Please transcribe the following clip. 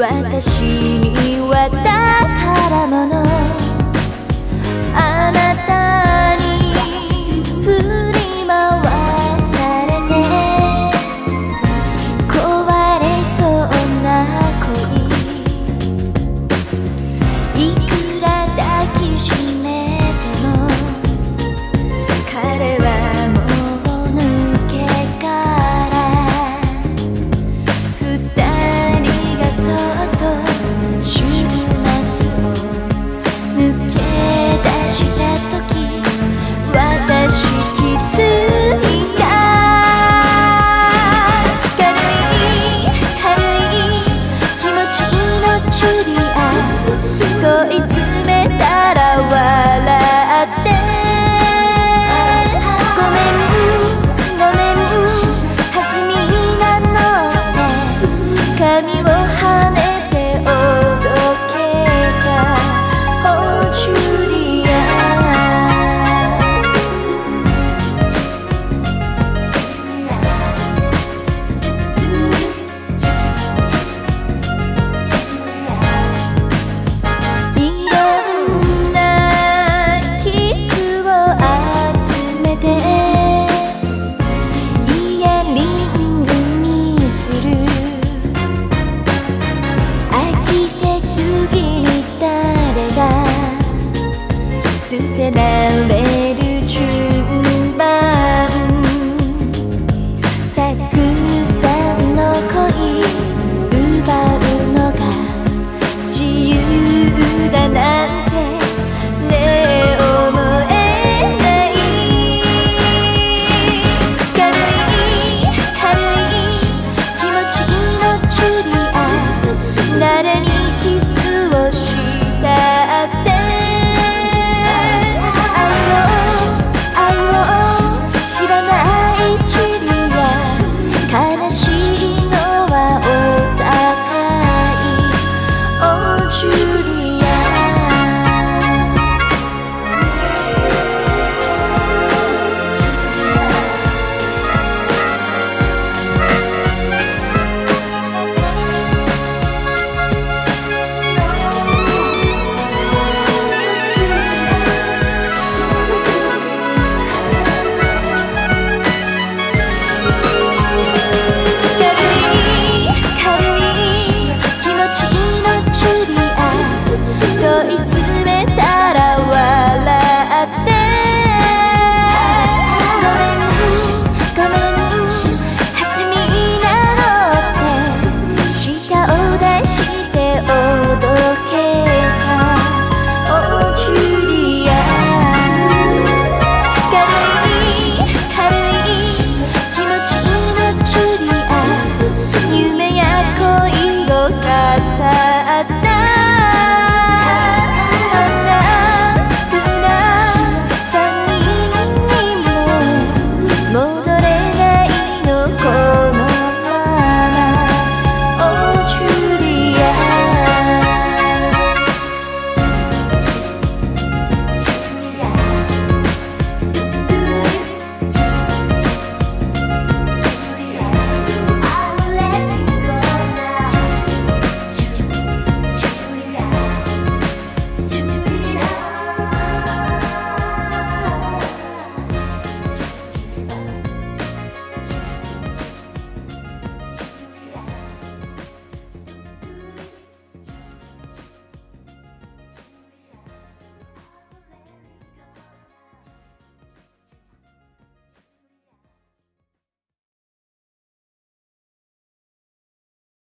私には宝物。捨てられる順番。たくさんの恋奪うのが自由だな。